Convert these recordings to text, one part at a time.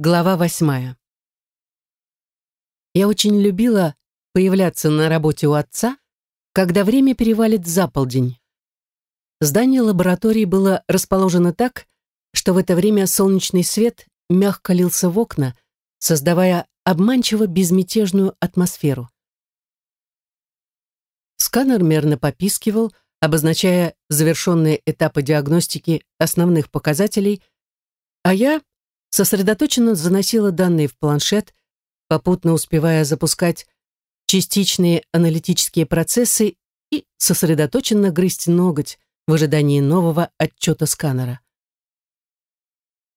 Глава восьмая. Я очень любила появляться на работе у отца, когда время перевалит за полдень. Здание лаборатории было расположено так, что в это время солнечный свет мягко лился в окна, создавая обманчиво безмятежную атмосферу. Сканер мерно попискивал, обозначая завершенные этапы диагностики основных показателей, а я сосредоточенно заносила данные в планшет, попутно успевая запускать частичные аналитические процессы и сосредоточенно грызть ноготь в ожидании нового отчета сканера.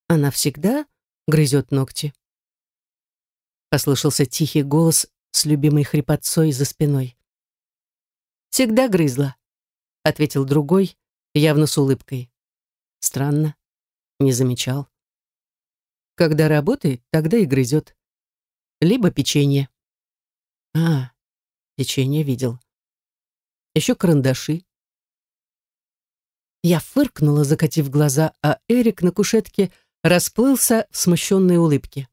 Она всегда грызет ногти. Послышался тихий голос с любимой хрипотцой за спиной. «Всегда грызла», — ответил другой, явно с улыбкой. «Странно, не замечал». Когда работает, тогда и грызет. Либо печенье. А, печенье видел. Еще карандаши. Я фыркнула, закатив глаза, а Эрик на кушетке расплылся в смущенной улыбке.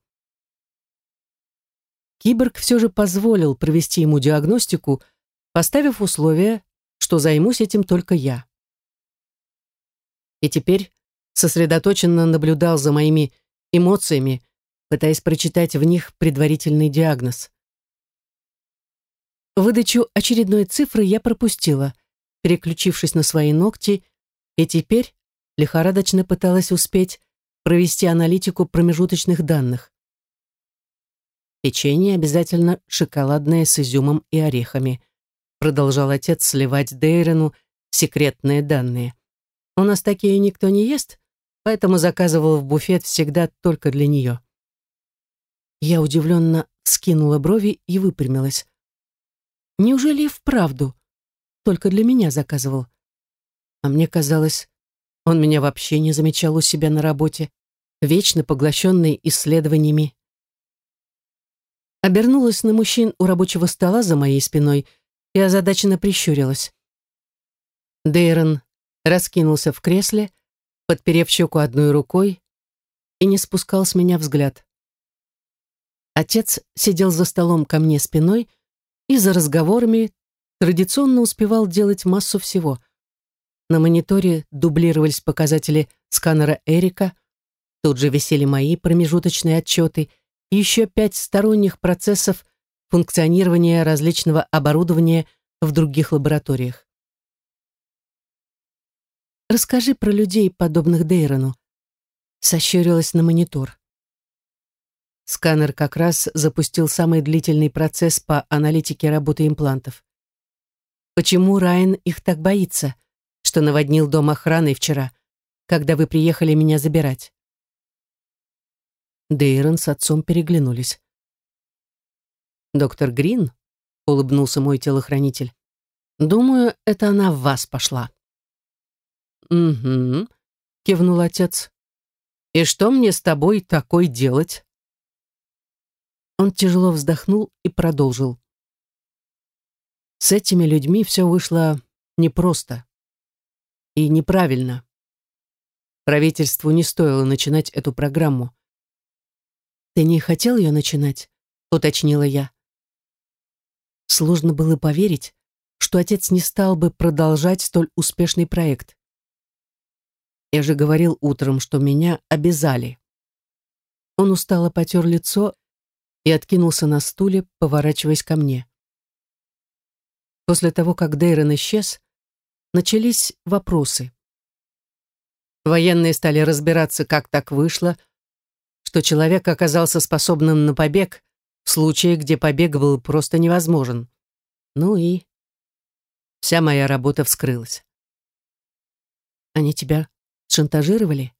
Киборг все же позволил провести ему диагностику, поставив условие, что займусь этим только я. И теперь сосредоточенно наблюдал за моими эмоциями, пытаясь прочитать в них предварительный диагноз. Выдачу очередной цифры я пропустила, переключившись на свои ногти, и теперь лихорадочно пыталась успеть провести аналитику промежуточных данных. Печенье обязательно шоколадное с изюмом и орехами, продолжал отец сливать Дейрену секретные данные. У нас такие никто не ест, поэтому заказывал в буфет всегда только для нее. Я удивленно скинула брови и выпрямилась. Неужели вправду только для меня заказывал? А мне казалось, он меня вообще не замечал у себя на работе, вечно поглощенный исследованиями. Обернулась на мужчин у рабочего стола за моей спиной и озадаченно прищурилась. Дейрон раскинулся в кресле, подперев щеку одной рукой, и не спускал с меня взгляд. Отец сидел за столом ко мне спиной и за разговорами традиционно успевал делать массу всего. На мониторе дублировались показатели сканера Эрика, тут же висели мои промежуточные отчеты и еще пять сторонних процессов функционирования различного оборудования в других лабораториях. Расскажи про людей, подобных Дейрону. Сощурилась на монитор. Сканер как раз запустил самый длительный процесс по аналитике работы имплантов. Почему Райан их так боится, что наводнил дом охраны вчера, когда вы приехали меня забирать? Дейрон с отцом переглянулись. «Доктор Грин?» — улыбнулся мой телохранитель. «Думаю, это она в вас пошла». «Угу», — кивнул отец. «И что мне с тобой такой делать?» Он тяжело вздохнул и продолжил. «С этими людьми все вышло непросто и неправильно. Правительству не стоило начинать эту программу. «Ты не хотел ее начинать?» — уточнила я. Сложно было поверить, что отец не стал бы продолжать столь успешный проект. Я же говорил утром, что меня обязали. Он устало потер лицо и откинулся на стуле, поворачиваясь ко мне. После того, как Дейрон исчез, начались вопросы. Военные стали разбираться, как так вышло, что человек оказался способным на побег в случае, где побег был просто невозможен. Ну и вся моя работа вскрылась. Они тебя Шантажировали?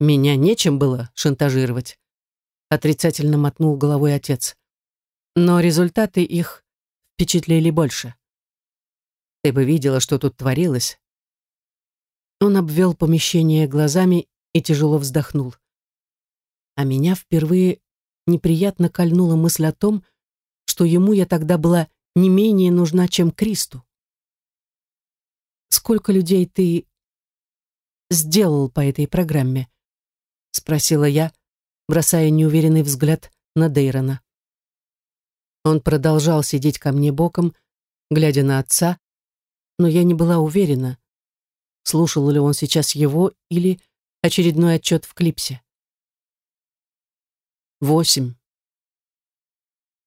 Меня нечем было шантажировать. Отрицательно мотнул головой отец. Но результаты их впечатлили больше. Ты бы видела, что тут творилось. Он обвел помещение глазами и тяжело вздохнул. А меня впервые неприятно кольнула мысль о том, что ему я тогда была не менее нужна, чем Кристу. Сколько людей ты сделал по этой программе?» — спросила я, бросая неуверенный взгляд на Дейрона. Он продолжал сидеть ко мне боком, глядя на отца, но я не была уверена, слушал ли он сейчас его или очередной отчет в клипсе. Восемь.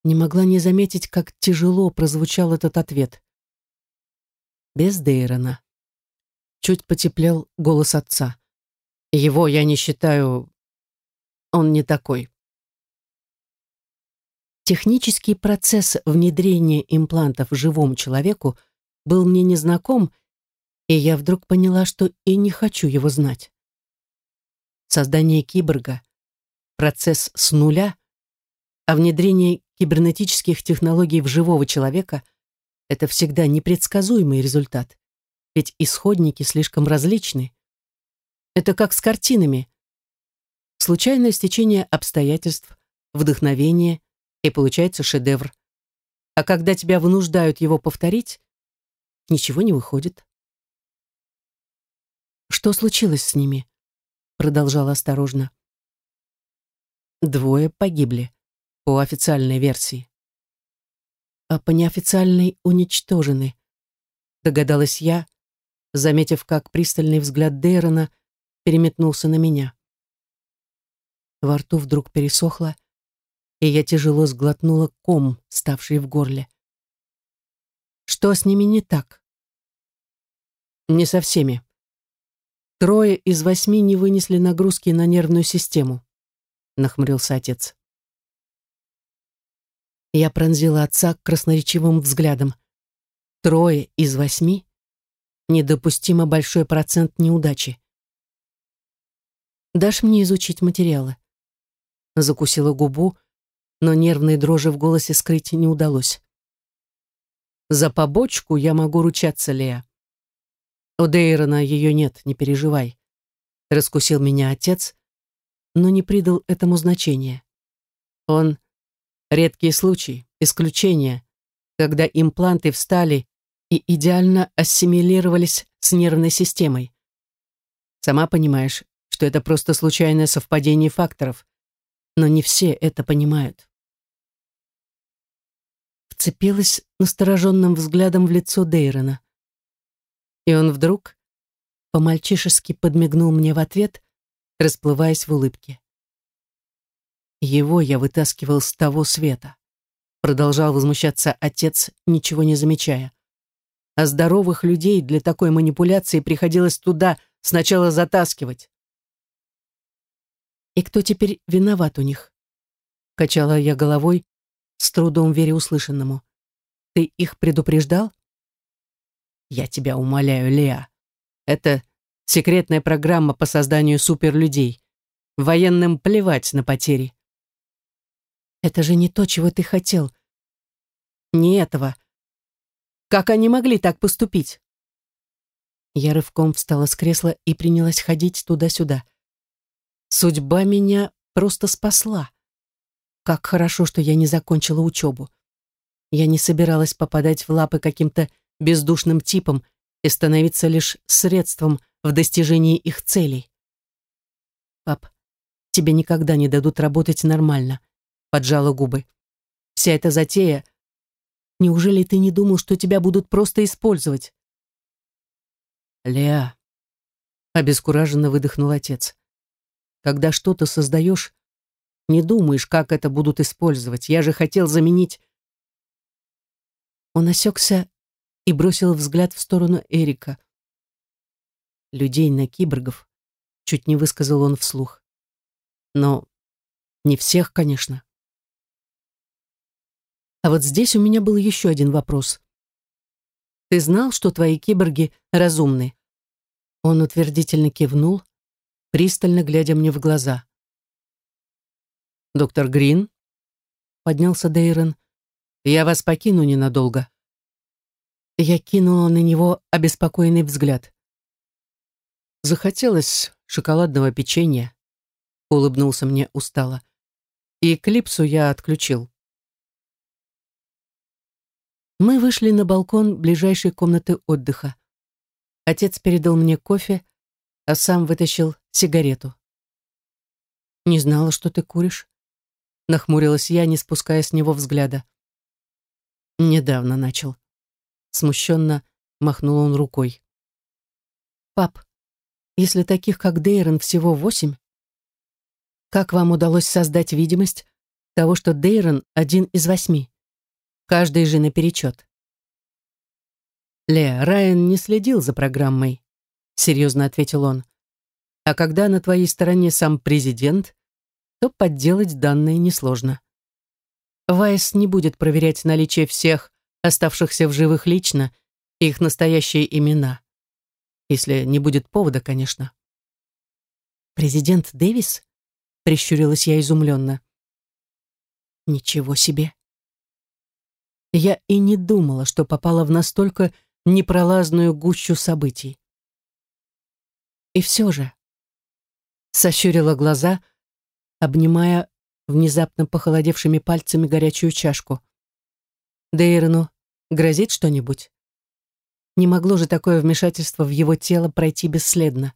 Не могла не заметить, как тяжело прозвучал этот ответ. Без Дейрона. Чуть потеплел голос отца. Его я не считаю... Он не такой. Технический процесс внедрения имплантов живому человеку был мне незнаком, и я вдруг поняла, что и не хочу его знать. Создание киборга — процесс с нуля, а внедрение кибернетических технологий в живого человека — это всегда непредсказуемый результат, ведь исходники слишком различны. Это как с картинами. Случайное стечение обстоятельств, вдохновение — и получается шедевр. А когда тебя вынуждают его повторить, ничего не выходит. «Что случилось с ними?» Продолжала осторожно. Двое погибли, по официальной версии. А по неофициальной уничтожены, догадалась я, заметив, как пристальный взгляд Дейрона переметнулся на меня. Во рту вдруг пересохло, и я тяжело сглотнула ком, ставший в горле. Что с ними не так? Не со всеми. Трое из восьми не вынесли нагрузки на нервную систему, нахмурился отец. Я пронзила отца красноречивым взглядом. Трое из восьми — недопустимо большой процент неудачи. «Дашь мне изучить материалы?» Закусила губу, но нервной дрожи в голосе скрыть не удалось. «За побочку я могу ручаться, Лея. У Дейрона ее нет, не переживай», — раскусил меня отец, но не придал этому значения. Он — редкий случай, исключение, когда импланты встали и идеально ассимилировались с нервной системой. Сама понимаешь, что это просто случайное совпадение факторов, но не все это понимают вцепилась настороженным взглядом в лицо Дейрона. И он вдруг по-мальчишески подмигнул мне в ответ, расплываясь в улыбке. Его я вытаскивал с того света. Продолжал возмущаться отец, ничего не замечая. А здоровых людей для такой манипуляции приходилось туда сначала затаскивать. И кто теперь виноват у них? Качала я головой, с трудом веря услышанному. «Ты их предупреждал?» «Я тебя умоляю, Леа. Это секретная программа по созданию суперлюдей. Военным плевать на потери». «Это же не то, чего ты хотел. Не этого. Как они могли так поступить?» Я рывком встала с кресла и принялась ходить туда-сюда. Судьба меня просто спасла. Как хорошо, что я не закончила учебу. Я не собиралась попадать в лапы каким-то бездушным типам и становиться лишь средством в достижении их целей. «Пап, тебе никогда не дадут работать нормально», — поджала губы. «Вся эта затея... Неужели ты не думал, что тебя будут просто использовать?» «Леа», — обескураженно выдохнул отец, «когда что-то создаешь, не думаешь, как это будут использовать. Я же хотел заменить...» Он осекся и бросил взгляд в сторону Эрика. «Людей на киборгов», — чуть не высказал он вслух. «Но не всех, конечно». А вот здесь у меня был еще один вопрос. «Ты знал, что твои киборги разумны?» Он утвердительно кивнул, пристально глядя мне в глаза. «Доктор Грин?» — поднялся Дейрон. «Я вас покину ненадолго». Я кинула на него обеспокоенный взгляд. «Захотелось шоколадного печенья», — улыбнулся мне устало. «И клипсу я отключил». Мы вышли на балкон ближайшей комнаты отдыха. Отец передал мне кофе, а сам вытащил сигарету. «Не знала, что ты куришь», — нахмурилась я, не спуская с него взгляда. «Недавно начал». Смущенно махнул он рукой. «Пап, если таких, как Дейрон, всего восемь, как вам удалось создать видимость того, что Дейрон один из восьми? Каждый же наперечет». «Леа, Райан не следил за программой», — серьезно ответил он. «А когда на твоей стороне сам президент, то подделать данные несложно. Вайс не будет проверять наличие всех оставшихся в живых лично их настоящие имена. Если не будет повода, конечно. «Президент Дэвис?» — прищурилась я изумленно. «Ничего себе!» Я и не думала, что попала в настолько непролазную гущу событий. И все же сощурила глаза, обнимая внезапно похолодевшими пальцами горячую чашку. Дейрону грозит что-нибудь? Не могло же такое вмешательство в его тело пройти бесследно.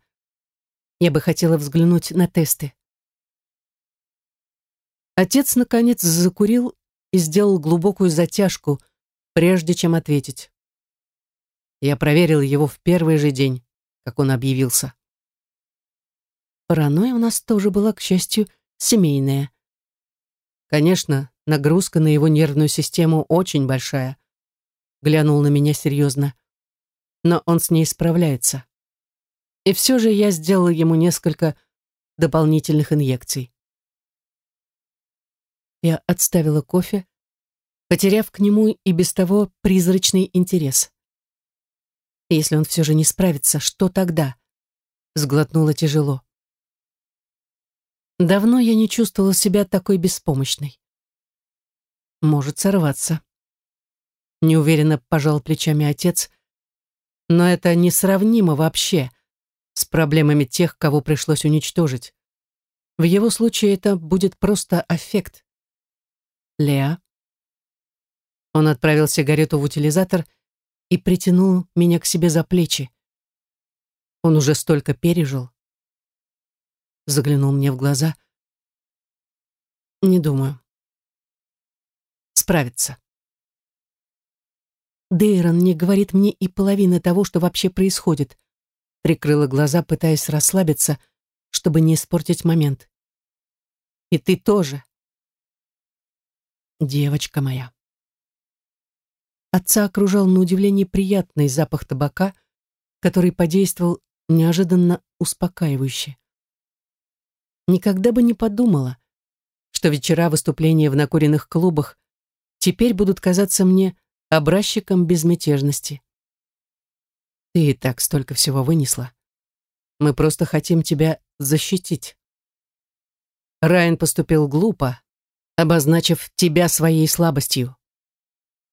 Я бы хотела взглянуть на тесты. Отец, наконец, закурил и сделал глубокую затяжку, прежде чем ответить. Я проверил его в первый же день, как он объявился. Паранойя у нас тоже была, к счастью, семейная. Конечно, нагрузка на его нервную систему очень большая. Глянул на меня серьезно. Но он с ней справляется. И все же я сделала ему несколько дополнительных инъекций. Я отставила кофе, потеряв к нему и без того призрачный интерес. Если он все же не справится, что тогда? Сглотнула тяжело. Давно я не чувствовала себя такой беспомощной. Может сорваться. Неуверенно пожал плечами отец, но это несравнимо вообще с проблемами тех, кого пришлось уничтожить. В его случае это будет просто аффект. Леа. Он отправил сигарету в утилизатор и притянул меня к себе за плечи. Он уже столько пережил заглянул мне в глаза. Не думаю. Справится. Дейрон не говорит мне и половины того, что вообще происходит. Прикрыла глаза, пытаясь расслабиться, чтобы не испортить момент. И ты тоже. Девочка моя. Отца окружал на удивление приятный запах табака, который подействовал неожиданно успокаивающе. Никогда бы не подумала, что вечера выступления в накуренных клубах теперь будут казаться мне образчиком безмятежности. Ты и так столько всего вынесла. Мы просто хотим тебя защитить. Райан поступил глупо, обозначив тебя своей слабостью.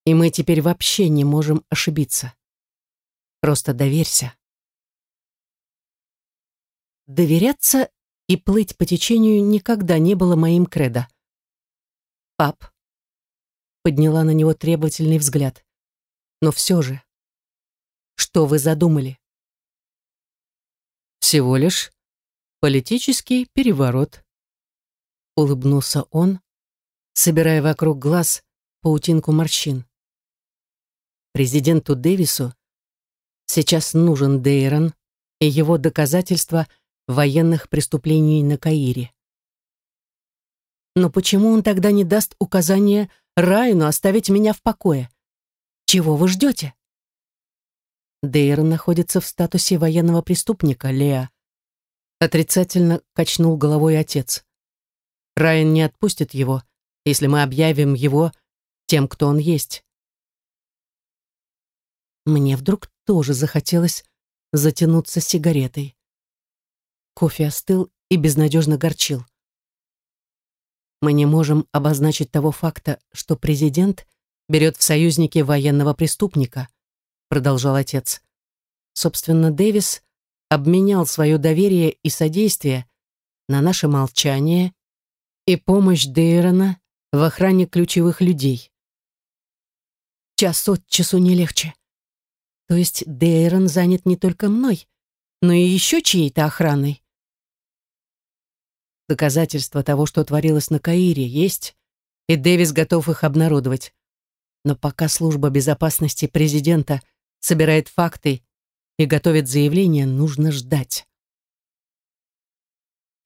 И мы теперь вообще не можем ошибиться. Просто доверься. Доверяться и плыть по течению никогда не было моим кредо. «Пап», — подняла на него требовательный взгляд, «но все же, что вы задумали?» «Всего лишь политический переворот», — улыбнулся он, собирая вокруг глаз паутинку морщин. Президенту Дэвису сейчас нужен Дейрон и его доказательства — военных преступлений на Каире. Но почему он тогда не даст указания Райну оставить меня в покое? Чего вы ждете? Дейр находится в статусе военного преступника, Леа. Отрицательно качнул головой отец. Райан не отпустит его, если мы объявим его тем, кто он есть. Мне вдруг тоже захотелось затянуться сигаретой. Кофе остыл и безнадежно горчил. Мы не можем обозначить того факта, что президент берет в союзники военного преступника, продолжал отец. Собственно, Дэвис обменял свое доверие и содействие на наше молчание и помощь Дейрона в охране ключевых людей. Час от часу не легче. То есть Дейрон занят не только мной, но и еще чьей-то охраной. Доказательства того, что творилось на Каире, есть, и Дэвис готов их обнародовать. Но пока служба безопасности президента собирает факты и готовит заявление, нужно ждать.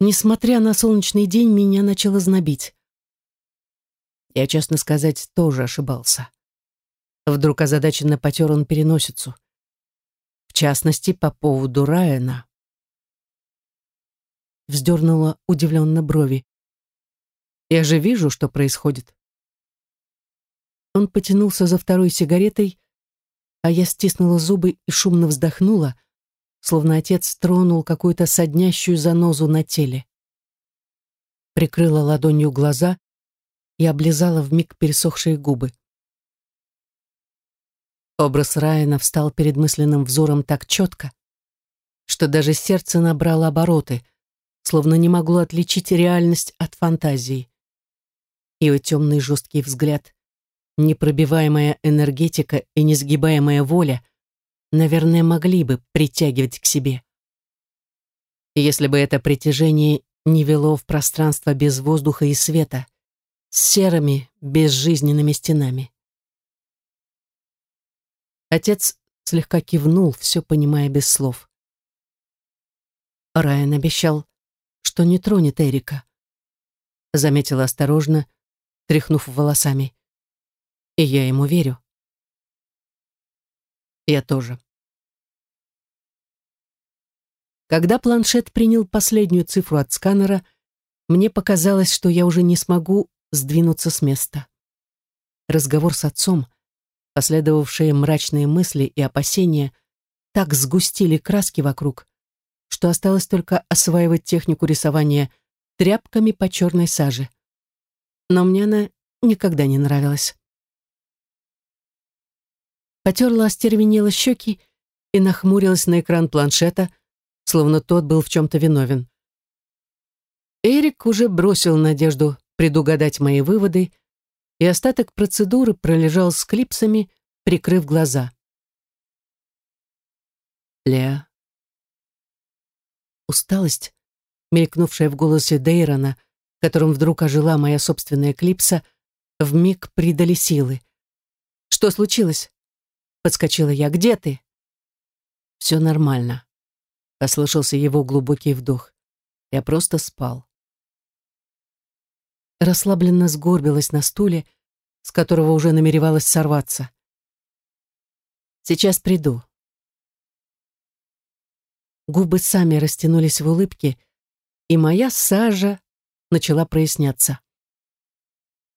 Несмотря на солнечный день, меня начало знобить. Я, честно сказать, тоже ошибался. Вдруг озадаченно потер он переносицу. В частности, по поводу Райана вздернула удивленно брови. «Я же вижу, что происходит». Он потянулся за второй сигаретой, а я стиснула зубы и шумно вздохнула, словно отец тронул какую-то соднящую занозу на теле. Прикрыла ладонью глаза и облизала вмиг пересохшие губы. Образ Райана встал перед мысленным взором так четко, что даже сердце набрало обороты — словно не могло отличить реальность от фантазии. Ее темный жесткий взгляд, непробиваемая энергетика и несгибаемая воля, наверное, могли бы притягивать к себе. Если бы это притяжение не вело в пространство без воздуха и света, серыми, безжизненными стенами. Отец слегка кивнул, все понимая без слов. Райан обещал что не тронет Эрика. Заметила осторожно, тряхнув волосами. И я ему верю. Я тоже. Когда планшет принял последнюю цифру от сканера, мне показалось, что я уже не смогу сдвинуться с места. Разговор с отцом, последовавшие мрачные мысли и опасения, так сгустили краски вокруг, что осталось только осваивать технику рисования тряпками по черной саже. Но мне она никогда не нравилась. Потерла остервенела щеки и нахмурилась на экран планшета, словно тот был в чем-то виновен. Эрик уже бросил надежду предугадать мои выводы, и остаток процедуры пролежал с клипсами, прикрыв глаза. Леа, усталость, мелькнувшая в голосе Дейрона, которым вдруг ожила моя собственная клипса, вмиг придали силы. «Что случилось?» Подскочила я. «Где ты?» «Все нормально», — послышался его глубокий вдох. «Я просто спал». Расслабленно сгорбилась на стуле, с которого уже намеревалась сорваться. «Сейчас приду», Губы сами растянулись в улыбке, и моя сажа начала проясняться.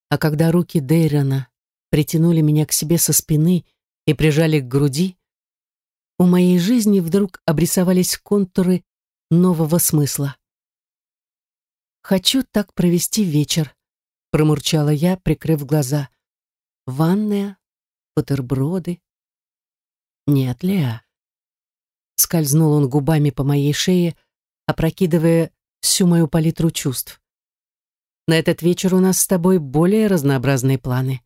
А когда руки Дейрона притянули меня к себе со спины и прижали к груди, у моей жизни вдруг обрисовались контуры нового смысла. «Хочу так провести вечер», — промурчала я, прикрыв глаза. «Ванная, бутерброды». «Нет, Леа, Скользнул он губами по моей шее, опрокидывая всю мою палитру чувств. На этот вечер у нас с тобой более разнообразные планы.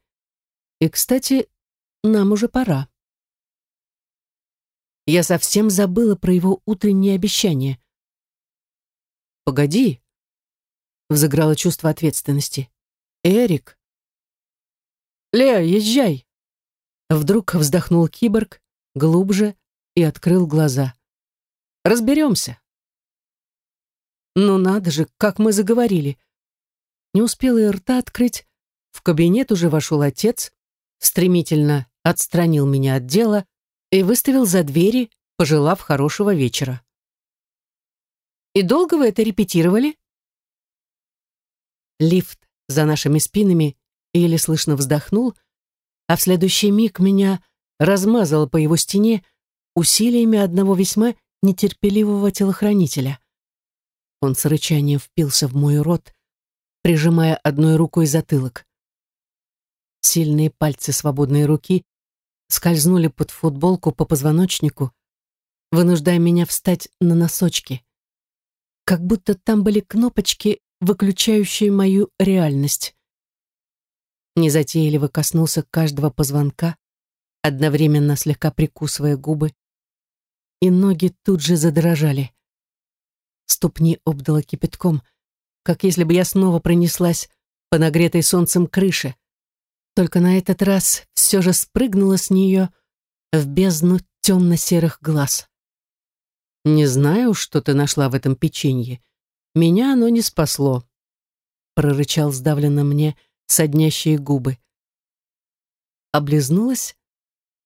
И, кстати, нам уже пора. Я совсем забыла про его утреннее обещание. «Погоди», — взыграло чувство ответственности. «Эрик». «Леа, езжай!» Вдруг вздохнул киборг, глубже, и открыл глаза. «Разберемся». «Ну надо же, как мы заговорили!» Не успела и рта открыть, в кабинет уже вошел отец, стремительно отстранил меня от дела и выставил за двери, пожелав хорошего вечера. «И долго вы это репетировали?» Лифт за нашими спинами еле слышно вздохнул, а в следующий миг меня размазало по его стене усилиями одного весьма нетерпеливого телохранителя. Он с рычанием впился в мой рот, прижимая одной рукой затылок. Сильные пальцы свободной руки скользнули под футболку по позвоночнику, вынуждая меня встать на носочки. Как будто там были кнопочки, выключающие мою реальность. Незатейливо коснулся каждого позвонка, одновременно слегка прикусывая губы, и ноги тут же задрожали. Ступни обдало кипятком, как если бы я снова пронеслась по нагретой солнцем крыше. Только на этот раз все же спрыгнула с нее в бездну темно-серых глаз. «Не знаю, что ты нашла в этом печенье. Меня оно не спасло», — прорычал сдавленно мне соднящие губы. Облизнулась,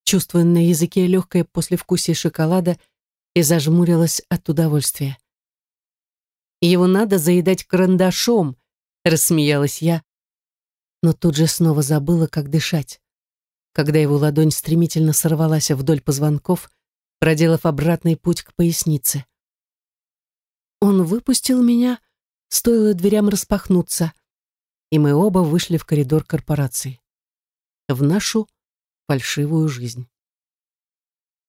чувствуя на языке легкое послевкусие шоколада, и зажмурилась от удовольствия. «Его надо заедать карандашом», — рассмеялась я, но тут же снова забыла, как дышать, когда его ладонь стремительно сорвалась вдоль позвонков, проделав обратный путь к пояснице. Он выпустил меня, стоило дверям распахнуться, и мы оба вышли в коридор корпорации. В нашу фальшивую жизнь.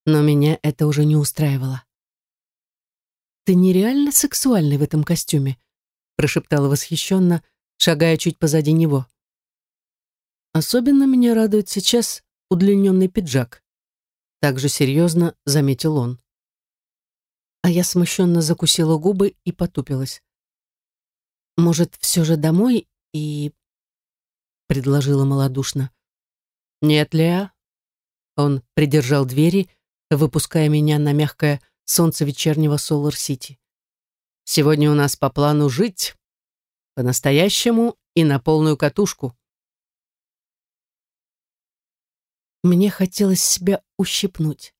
Но меня это уже не устраивало. «Ты нереально сексуальный в этом костюме», прошептала восхищенно, шагая чуть позади него. «Особенно меня радует сейчас удлиненный пиджак», также серьезно заметил он. А я смущенно закусила губы и потупилась. «Может, все же домой и...» предложила малодушно. «Нет, Леа». Он придержал двери, выпуская меня на мягкое солнце вечернего Солар-Сити. «Сегодня у нас по плану жить. По-настоящему и на полную катушку». Мне хотелось себя ущипнуть.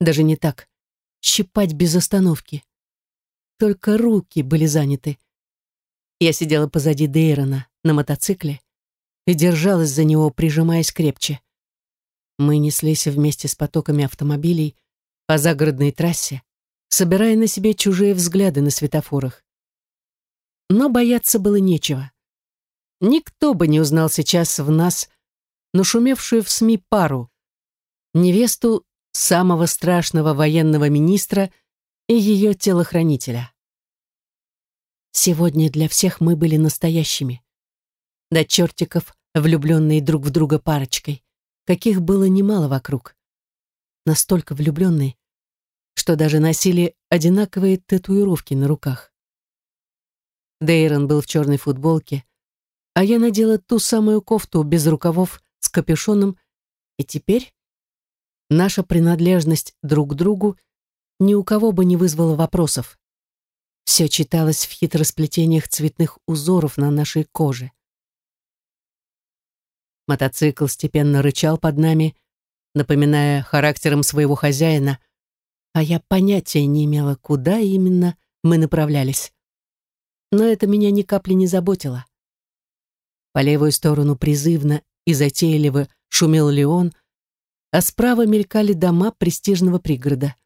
Даже не так. Щипать без остановки. Только руки были заняты. Я сидела позади Дейрона на мотоцикле и держалась за него, прижимаясь крепче. Мы неслись вместе с потоками автомобилей по загородной трассе, собирая на себе чужие взгляды на светофорах. Но бояться было нечего. Никто бы не узнал сейчас в нас нашумевшую в СМИ пару, невесту самого страшного военного министра и ее телохранителя. Сегодня для всех мы были настоящими. До чертиков, влюбленные друг в друга парочкой, каких было немало вокруг. Настолько влюбленные, что даже носили одинаковые татуировки на руках. Дейрон был в черной футболке, а я надела ту самую кофту без рукавов с капюшоном, и теперь наша принадлежность друг к другу ни у кого бы не вызвала вопросов. Все читалось в хитросплетениях цветных узоров на нашей коже. Мотоцикл степенно рычал под нами, напоминая характером своего хозяина, а я понятия не имела, куда именно мы направлялись. Но это меня ни капли не заботило. По левую сторону призывно и затейливо шумел Леон, а справа мелькали дома престижного пригорода.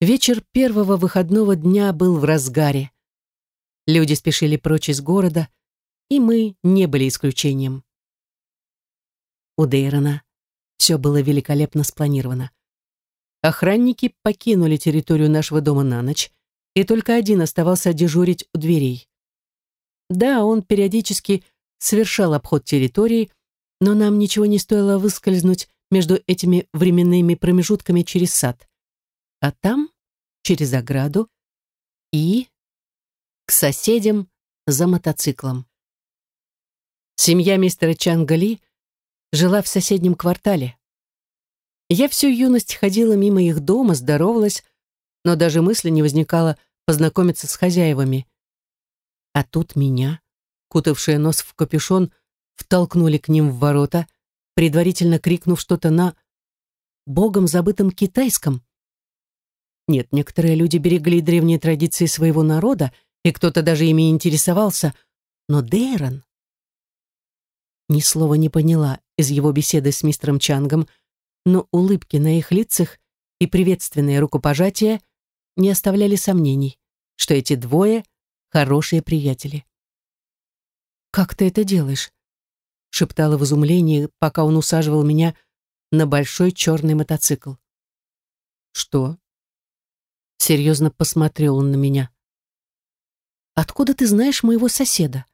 Вечер первого выходного дня был в разгаре. Люди спешили прочь из города, и мы не были исключением. У Дейрона все было великолепно спланировано. Охранники покинули территорию нашего дома на ночь, и только один оставался дежурить у дверей. Да, он периодически совершал обход территории, но нам ничего не стоило выскользнуть между этими временными промежутками через сад. А там, через ограду и к соседям за мотоциклом. Семья мистера Чангали жила в соседнем квартале. Я всю юность ходила мимо их дома, здоровалась, но даже мысли не возникало познакомиться с хозяевами. А тут меня кутавшая нос в капюшон, втолкнули к ним в ворота, предварительно крикнув что-то на богом забытом китайском. Нет, некоторые люди берегли древние традиции своего народа, и кто-то даже ими интересовался, но Дейрон ни слова не поняла из его беседы с мистером Чангом, но улыбки на их лицах и приветственные рукопожатия не оставляли сомнений, что эти двое — хорошие приятели. «Как ты это делаешь?» Шептала в изумлении, пока он усаживал меня на большой черный мотоцикл. «Что?» Серьезно посмотрел он на меня. «Откуда ты знаешь моего соседа?»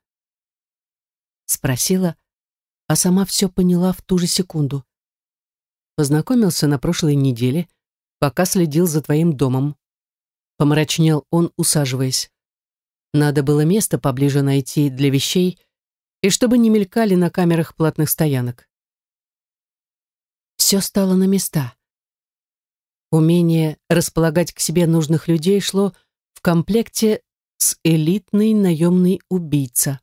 Спросила, а сама все поняла в ту же секунду. Познакомился на прошлой неделе, пока следил за твоим домом. Помрачнел он, усаживаясь. Надо было место поближе найти для вещей и чтобы не мелькали на камерах платных стоянок. Все стало на места. Умение располагать к себе нужных людей шло в комплекте с элитный наемный убийца.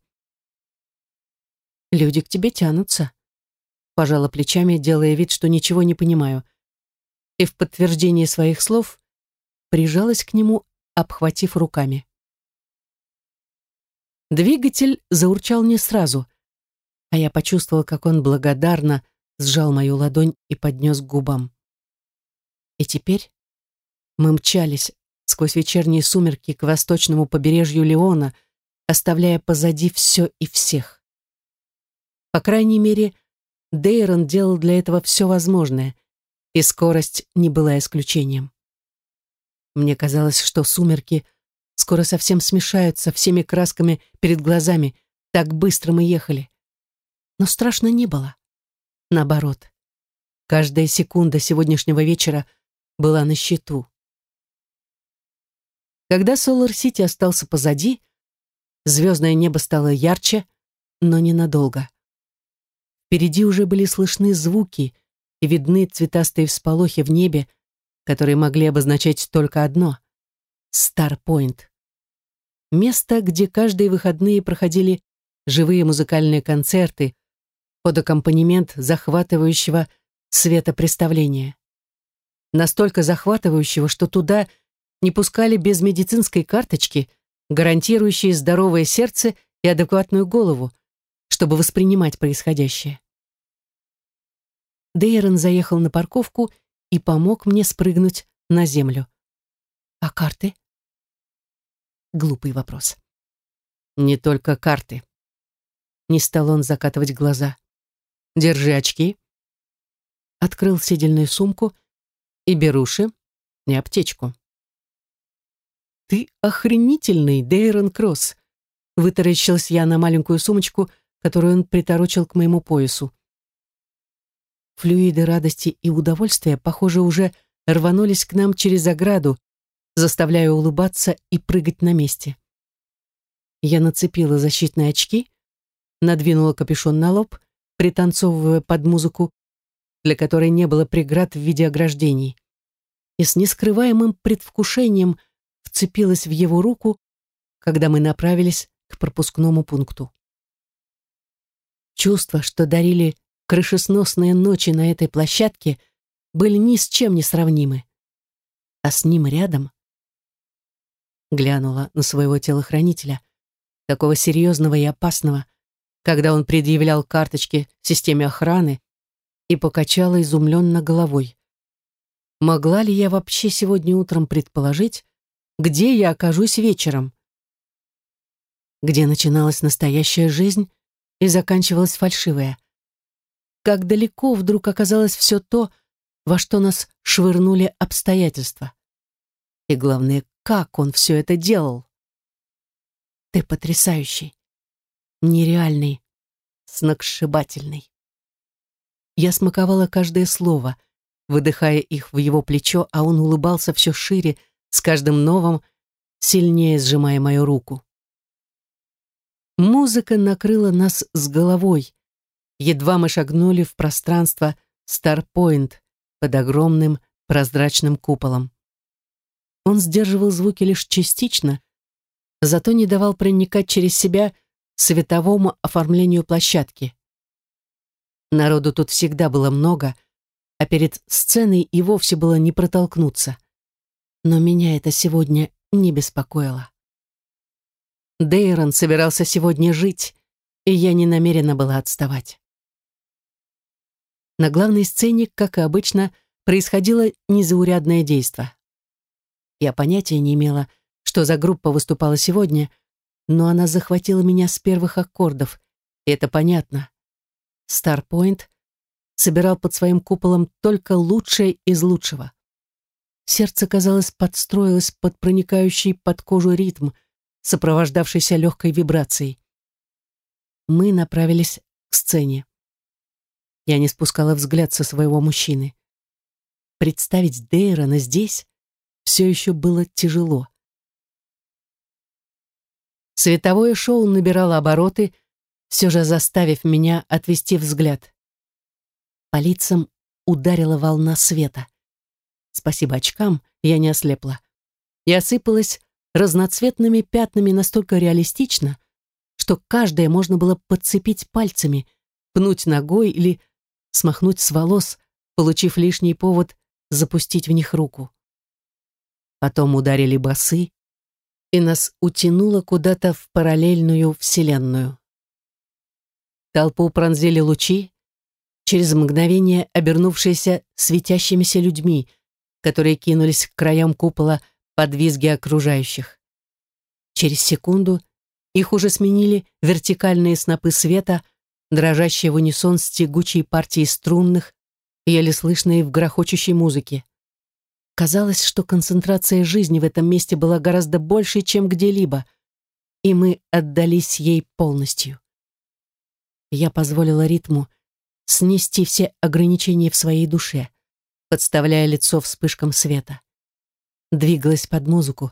«Люди к тебе тянутся», — пожала плечами, делая вид, что ничего не понимаю. И в подтверждение своих слов прижалась к нему, обхватив руками. Двигатель заурчал не сразу, а я почувствовала, как он благодарно сжал мою ладонь и поднес к губам. И теперь мы мчались сквозь вечерние сумерки к восточному побережью Леона, оставляя позади все и всех. По крайней мере, Дейрон делал для этого все возможное, и скорость не была исключением. Мне казалось, что сумерки скоро совсем смешаются всеми красками перед глазами, так быстро мы ехали. Но страшно не было. Наоборот, каждая секунда сегодняшнего вечера была на счету. Когда Солар-Сити остался позади, звездное небо стало ярче, но ненадолго. Впереди уже были слышны звуки и видны цветастые всполохи в небе, которые могли обозначать только одно — Старпойнт. Место, где каждые выходные проходили живые музыкальные концерты под аккомпанемент захватывающего светопреставления. Настолько захватывающего, что туда не пускали без медицинской карточки, гарантирующей здоровое сердце и адекватную голову, чтобы воспринимать происходящее. Дейрон заехал на парковку и помог мне спрыгнуть на землю. «А карты?» Глупый вопрос. «Не только карты». Не стал он закатывать глаза. «Держи очки». Открыл седельную сумку и беруши, и аптечку. «Ты охренительный, Дейрон Кросс!» Вытаращилась я на маленькую сумочку, которую он приторочил к моему поясу. Флюиды радости и удовольствия, похоже, уже рванулись к нам через ограду, заставляя улыбаться и прыгать на месте. Я нацепила защитные очки, надвинула капюшон на лоб, пританцовывая под музыку, для которой не было преград в виде ограждений, и с нескрываемым предвкушением вцепилась в его руку, когда мы направились к пропускному пункту. Чувства, что дарили крышесносные ночи на этой площадке, были ни с чем не сравнимы. А с ним рядом глянула на своего телохранителя, такого серьезного и опасного, когда он предъявлял карточки системе охраны и покачала изумленно головой. Могла ли я вообще сегодня утром предположить, где я окажусь вечером? Где начиналась настоящая жизнь и заканчивалась фальшивая? Как далеко вдруг оказалось все то, во что нас швырнули обстоятельства? И главное, как он все это делал? Ты потрясающий, нереальный, сногсшибательный. Я смаковала каждое слово, выдыхая их в его плечо, а он улыбался все шире, с каждым новым, сильнее сжимая мою руку. Музыка накрыла нас с головой. Едва мы шагнули в пространство Старпойнт под огромным прозрачным куполом. Он сдерживал звуки лишь частично, зато не давал проникать через себя световому оформлению площадки. Народу тут всегда было много, а перед сценой и вовсе было не протолкнуться. Но меня это сегодня не беспокоило. Дейрон собирался сегодня жить, и я не намерена была отставать. На главной сцене, как и обычно, происходило незаурядное действо. Я понятия не имела, что за группа выступала сегодня, но она захватила меня с первых аккордов, и это понятно. Старпойнт собирал под своим куполом только лучшее из лучшего. Сердце, казалось, подстроилось под проникающий под кожу ритм, сопровождавшийся легкой вибрацией. Мы направились к сцене. Я не спускала взгляд со своего мужчины. Представить Дейрона здесь все еще было тяжело. Световое шоу набирало обороты, все же заставив меня отвести взгляд. По лицам ударила волна света. Спасибо очкам, я не ослепла. И осыпалась разноцветными пятнами настолько реалистично, что каждое можно было подцепить пальцами, пнуть ногой или смахнуть с волос, получив лишний повод запустить в них руку. Потом ударили басы, и нас утянуло куда-то в параллельную вселенную. Толпу пронзили лучи, через мгновение обернувшиеся светящимися людьми, которые кинулись к краям купола под визги окружающих. Через секунду их уже сменили вертикальные снопы света, дрожащие в унисон с тягучей партией струнных, еле слышные в грохочущей музыке. Казалось, что концентрация жизни в этом месте была гораздо больше, чем где-либо, и мы отдались ей полностью. Я позволила ритму снести все ограничения в своей душе, подставляя лицо вспышкам света. Двигалась под музыку,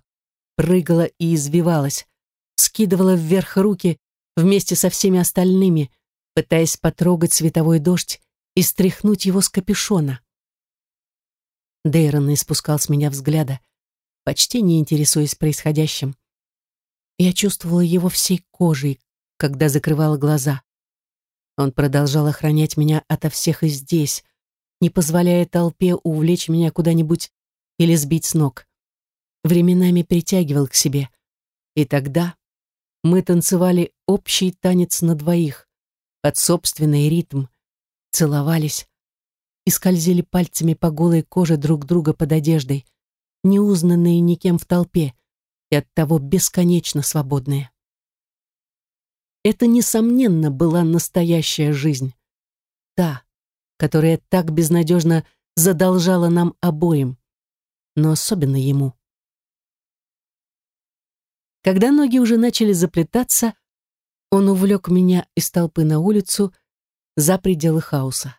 прыгала и извивалась, скидывала вверх руки вместе со всеми остальными, пытаясь потрогать световой дождь и стряхнуть его с капюшона. Дейрон испускал с меня взгляда, почти не интересуясь происходящим. Я чувствовала его всей кожей, когда закрывала глаза. Он продолжал охранять меня ото всех и здесь, не позволяя толпе увлечь меня куда-нибудь или сбить с ног. Временами притягивал к себе. И тогда мы танцевали общий танец на двоих, под собственный ритм, целовались и скользили пальцами по голой коже друг друга под одеждой, неузнанные никем в толпе и оттого бесконечно свободные. Это, несомненно, была настоящая жизнь. Та, которая так безнадежно задолжала нам обоим, но особенно ему. Когда ноги уже начали заплетаться, он увлек меня из толпы на улицу за пределы хаоса.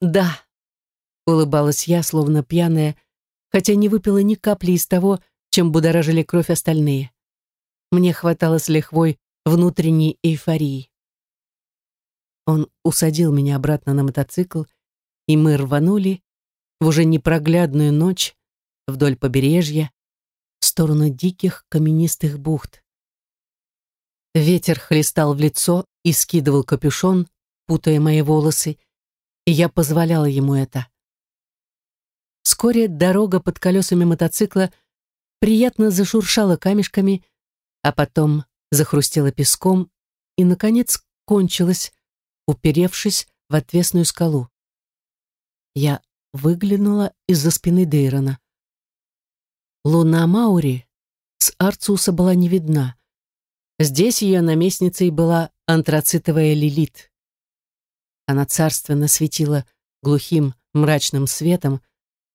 «Да», — улыбалась я, словно пьяная, хотя не выпила ни капли из того, чем будоражили кровь остальные. Мне хватало с лихвой внутренней эйфории. Он усадил меня обратно на мотоцикл, и мы рванули в уже непроглядную ночь вдоль побережья, в сторону диких каменистых бухт. Ветер хлестал в лицо и скидывал капюшон, путая мои волосы, и я позволяла ему это. Вскоре дорога под колесами мотоцикла приятно зашуршала камешками, а потом захрустела песком и, наконец, кончилась, уперевшись в отвесную скалу. Я выглянула из-за спины Дейрона. Луна Маури с Арцуса была не видна. Здесь ее наместницей была антрацитовая Лилит. Она царственно светила глухим мрачным светом,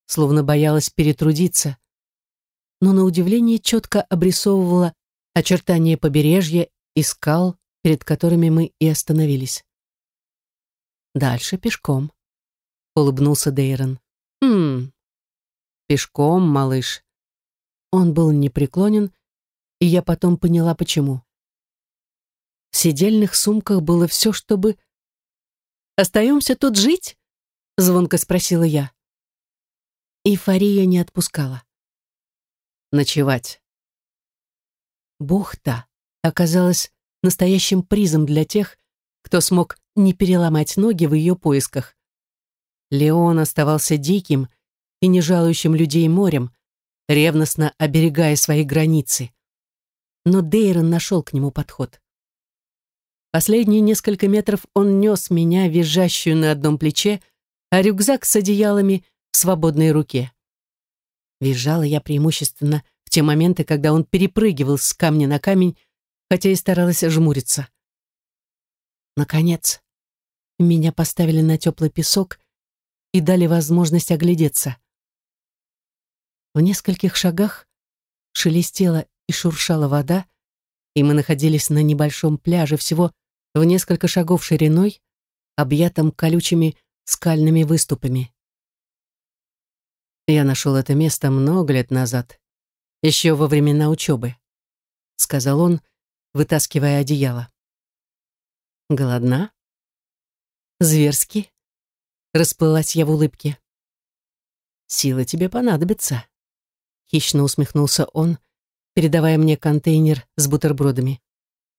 словно боялась перетрудиться, но на удивление четко обрисовывала очертания побережья и скал, перед которыми мы и остановились. «Дальше пешком», — улыбнулся Дейрон. «Хм, пешком, малыш. Он был непреклонен, и я потом поняла, почему. В сидельных сумках было все, чтобы... «Остаемся тут жить?» — звонко спросила я. Эйфория не отпускала. «Ночевать». Бухта оказалась настоящим призом для тех, кто смог не переломать ноги в ее поисках. Леон оставался диким и не жалующим людей морем, ревностно оберегая свои границы. Но Дейрон нашел к нему подход. Последние несколько метров он нес меня, визжащую на одном плече, а рюкзак с одеялами в свободной руке. Визжала я преимущественно в те моменты, когда он перепрыгивал с камня на камень, хотя и старалась жмуриться. Наконец, меня поставили на теплый песок и дали возможность оглядеться. В нескольких шагах шелестела и шуршала вода, и мы находились на небольшом пляже всего в несколько шагов шириной, объятом колючими скальными выступами. Я нашел это место много лет назад, еще во времена учебы. сказал он, вытаскивая одеяло. «Голодна?» «Зверски?» — расплылась я в улыбке. «Сила тебе понадобится», — хищно усмехнулся он, передавая мне контейнер с бутербродами.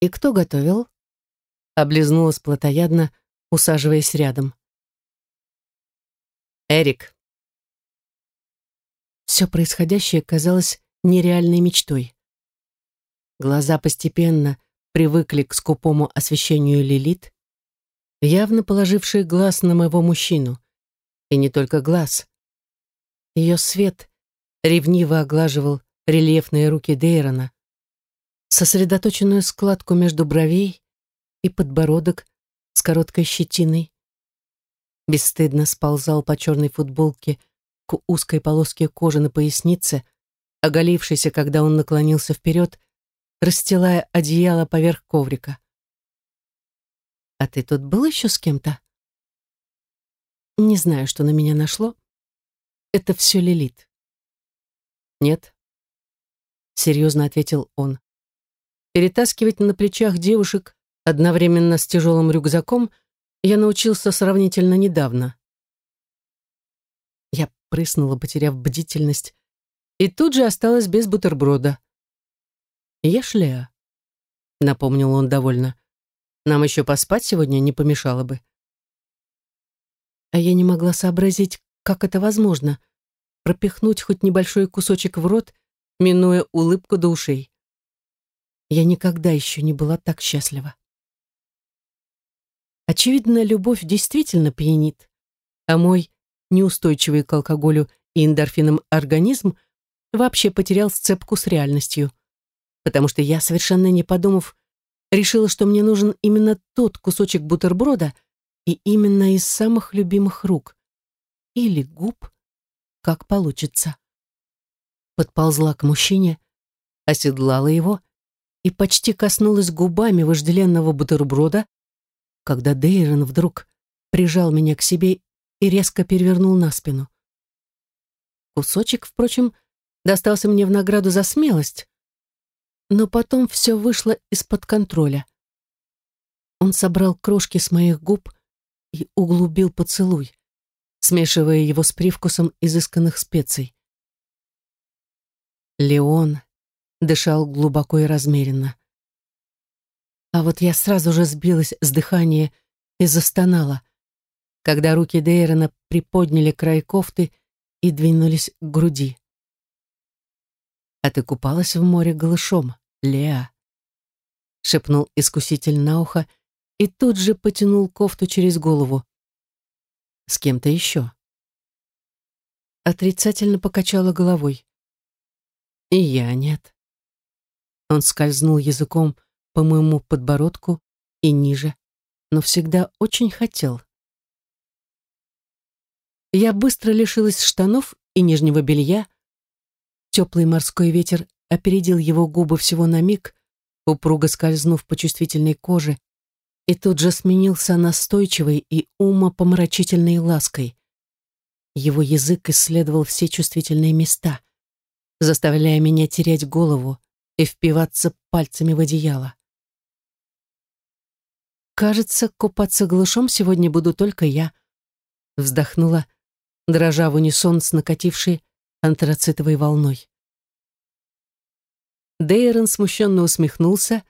«И кто готовил?» Облизнулась плотоядно, усаживаясь рядом. «Эрик». Все происходящее казалось нереальной мечтой. Глаза постепенно привыкли к скупому освещению Лилит, явно положившей глаз на моего мужчину. И не только глаз. Ее свет ревниво оглаживал рельефные руки Дейрона, сосредоточенную складку между бровей и подбородок с короткой щетиной. Бесстыдно сползал по черной футболке к узкой полоске кожи на пояснице, оголившейся, когда он наклонился вперед, расстилая одеяло поверх коврика. «А ты тут был еще с кем-то?» «Не знаю, что на меня нашло. Это все Лилит». «Нет», — серьезно ответил он. Перетаскивать на плечах девушек одновременно с тяжелым рюкзаком я научился сравнительно недавно. Я прыснула, потеряв бдительность, и тут же осталась без бутерброда. «Ешь, Леа», — напомнил он довольно. «Нам еще поспать сегодня не помешало бы». А я не могла сообразить, как это возможно — пропихнуть хоть небольшой кусочек в рот, минуя улыбку до ушей. Я никогда еще не была так счастлива. Очевидно, любовь действительно пьянит, а мой неустойчивый к алкоголю и эндорфинам организм вообще потерял сцепку с реальностью потому что я, совершенно не подумав, решила, что мне нужен именно тот кусочек бутерброда и именно из самых любимых рук. Или губ, как получится. Подползла к мужчине, оседлала его и почти коснулась губами вожделенного бутерброда, когда Дейрон вдруг прижал меня к себе и резко перевернул на спину. Кусочек, впрочем, достался мне в награду за смелость, но потом все вышло из-под контроля. Он собрал крошки с моих губ и углубил поцелуй, смешивая его с привкусом изысканных специй. Леон дышал глубоко и размеренно. А вот я сразу же сбилась с дыхания и застонала, когда руки Дейрона приподняли край кофты и двинулись к груди. «А ты купалась в море голышом?» Леа», — шепнул искуситель на ухо и тут же потянул кофту через голову. «С кем-то еще». Отрицательно покачала головой. «И я нет». Он скользнул языком по моему подбородку и ниже, но всегда очень хотел. Я быстро лишилась штанов и нижнего белья. Теплый морской ветер опередил его губы всего на миг, упруго скользнув по чувствительной коже, и тут же сменился настойчивой и умопомрачительной лаской. Его язык исследовал все чувствительные места, заставляя меня терять голову и впиваться пальцами в одеяло. «Кажется, купаться глушом сегодня буду только я», вздохнула, дрожа в унисон с накатившей антрацитовой волной. Дейрон смущенно усмехнулся,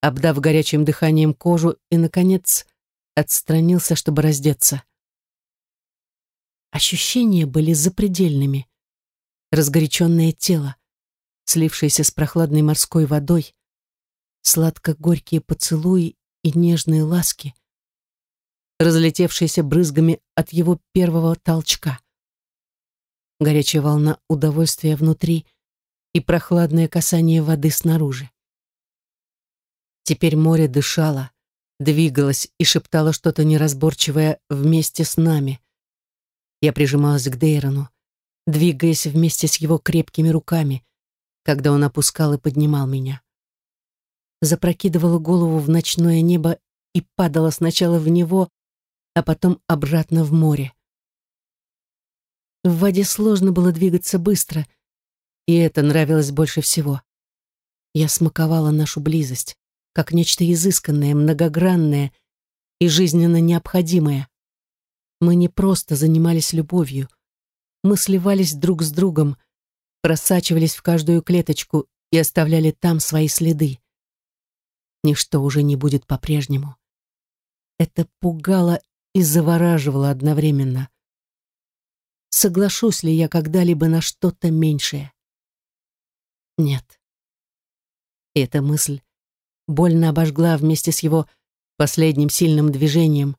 обдав горячим дыханием кожу и, наконец, отстранился, чтобы раздеться. Ощущения были запредельными. Разгоряченное тело, слившееся с прохладной морской водой, сладко-горькие поцелуи и нежные ласки, разлетевшиеся брызгами от его первого толчка. Горячая волна удовольствия внутри — и прохладное касание воды снаружи. Теперь море дышало, двигалось и шептало что-то неразборчивое вместе с нами. Я прижималась к Дейрону, двигаясь вместе с его крепкими руками, когда он опускал и поднимал меня. Запрокидывала голову в ночное небо и падала сначала в него, а потом обратно в море. В воде сложно было двигаться быстро — и это нравилось больше всего. Я смаковала нашу близость, как нечто изысканное, многогранное и жизненно необходимое. Мы не просто занимались любовью, мы сливались друг с другом, просачивались в каждую клеточку и оставляли там свои следы. Ничто уже не будет по-прежнему. Это пугало и завораживало одновременно. Соглашусь ли я когда-либо на что-то меньшее? Нет. Эта мысль больно обожгла вместе с его последним сильным движением.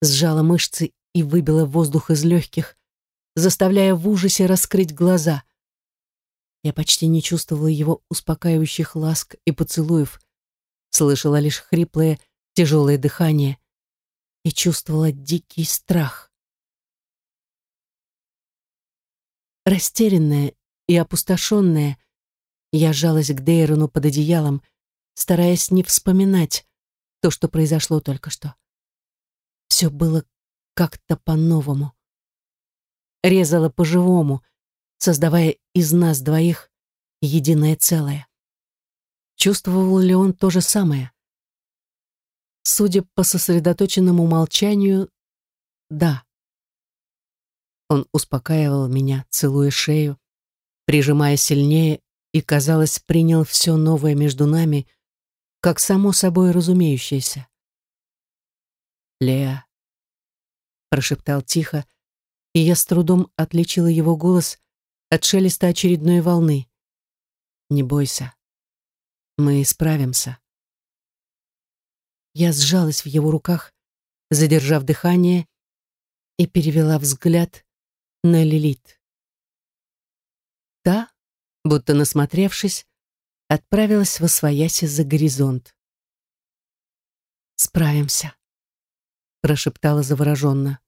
Сжала мышцы и выбила воздух из легких, заставляя в ужасе раскрыть глаза. Я почти не чувствовала его успокаивающих ласк и поцелуев, слышала лишь хриплое, тяжелое дыхание и чувствовала дикий страх. Растерянная и опустошенная, я жалась к Дейрону под одеялом, стараясь не вспоминать то, что произошло только что. Все было как-то по-новому. Резала по-живому, создавая из нас двоих единое целое. Чувствовал ли он то же самое? Судя по сосредоточенному молчанию, да. Он успокаивал меня, целуя шею, прижимая сильнее и, казалось, принял все новое между нами, как само собой разумеющееся. «Леа», — прошептал тихо, и я с трудом отличила его голос от шелеста очередной волны. «Не бойся, мы справимся». Я сжалась в его руках, задержав дыхание, и перевела взгляд на Лилит. Та, будто насмотревшись, отправилась во свояси за горизонт. «Справимся», — прошептала завороженно.